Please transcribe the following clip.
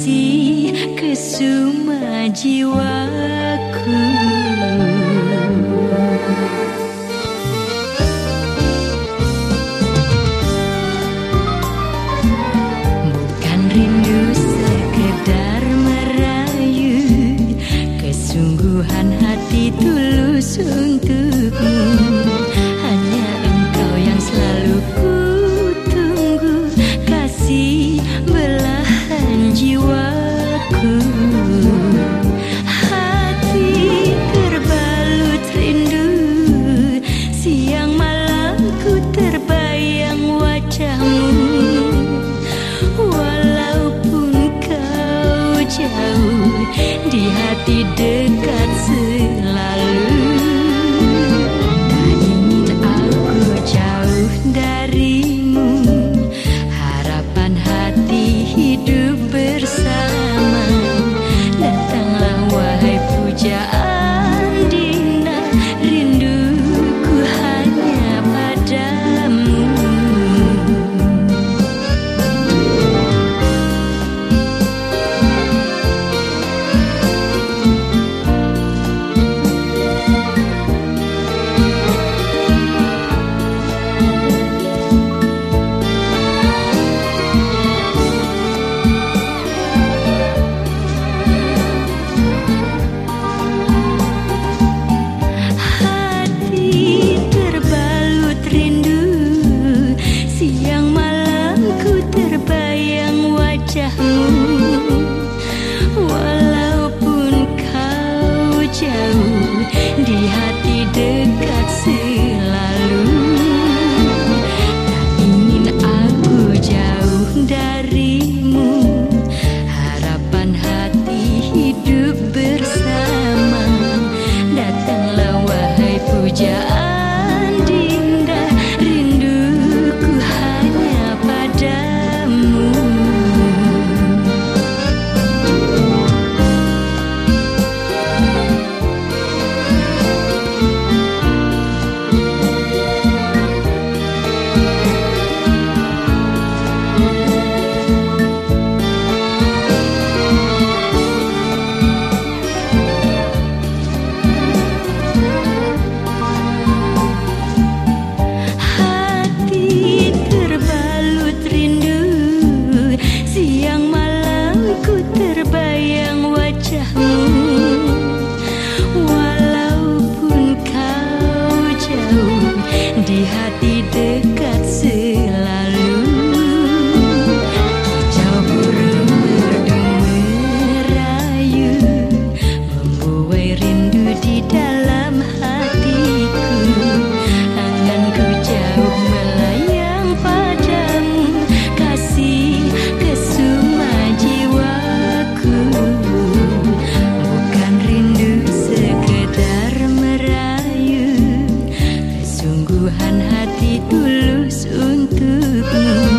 kasih kesuma jiwaku. hati dekat. Berikan hati tulus untukmu.